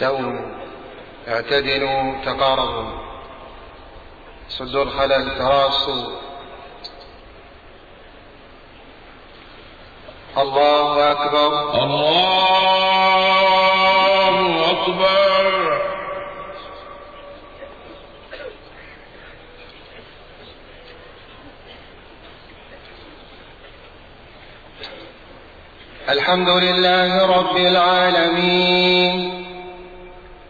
استووا اعتدلوا تقاربوا. سدوا الخلل تراصوا. الله أكبر. الله أكبر. الحمد لله رب العالمين.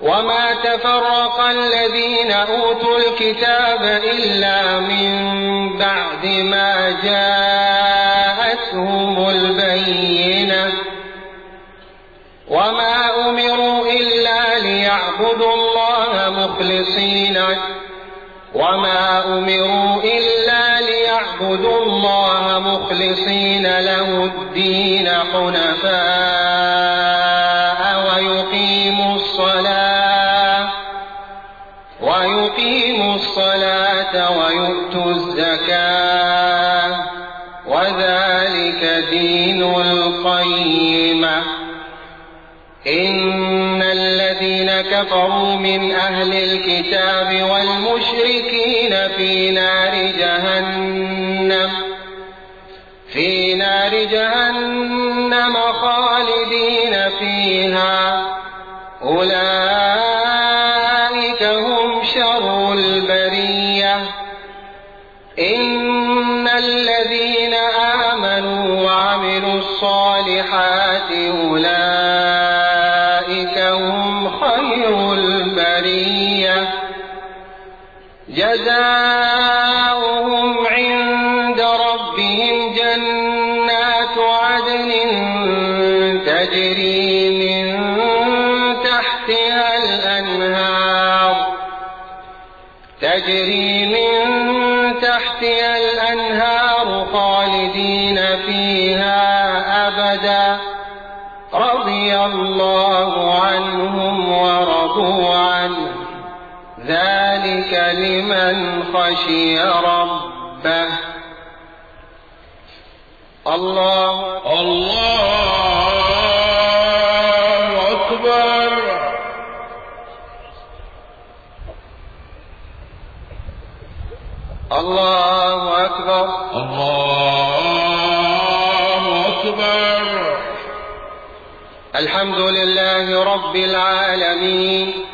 وما تفرق الذين أوتوا الكتاب إلا من بعد ما جاءتهم البينة وما أمروا إلا ليعبدوا الله مخلصين وما أمروا إلا ليعبدوا الله مخلصين له الدين حنفاء ويؤتوا الزكاة وذلك دين القيمة إن الذين كفروا من أهل الكتاب والمشركين في نار جهنم في نار جهنم خالدين فيها. أولئك أولئك هم خير البرية جزاؤهم عند ربهم جنات عدن تجري من تحتها الأنهار تجري من تحتها الأنهار خالدين فيها ذلك لمن خشي ربه. الله الله أكبر. الله أكبر. الله أكبر. الحمد لله رب العالمين.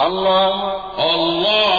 الله الله.